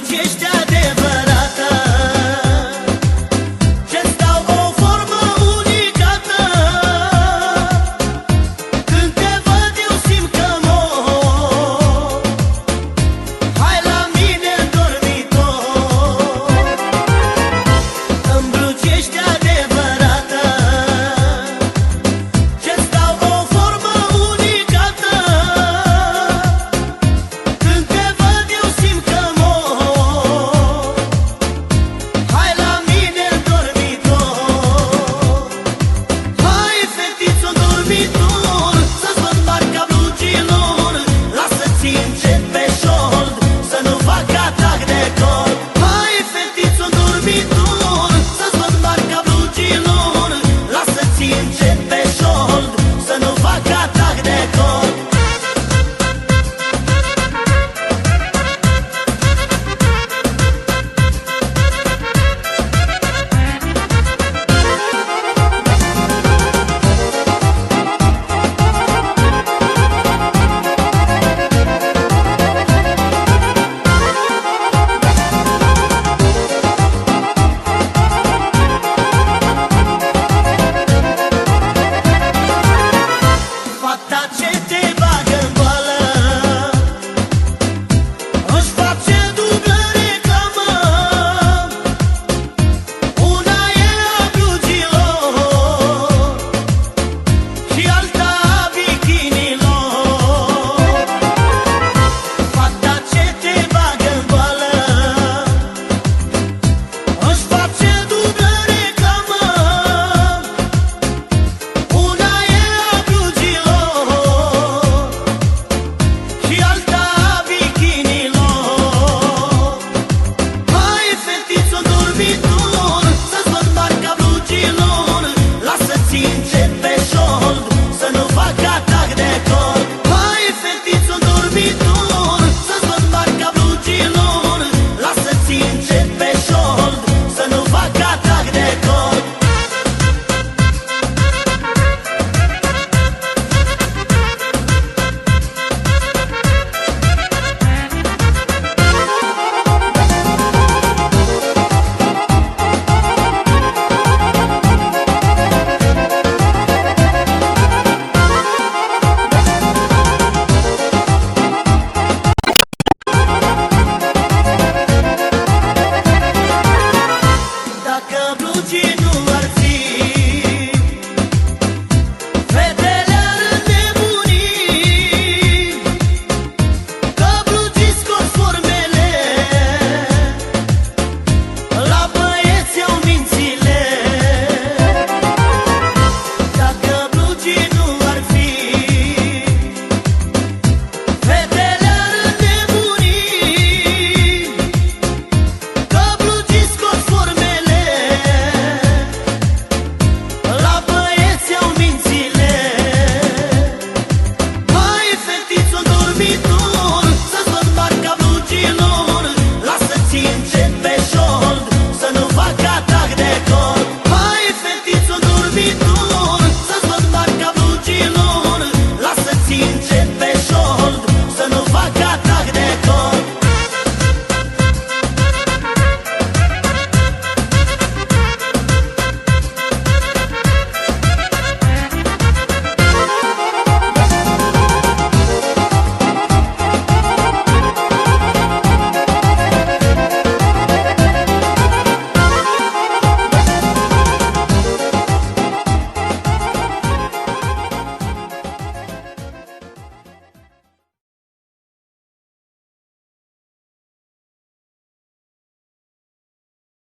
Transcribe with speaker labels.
Speaker 1: dia está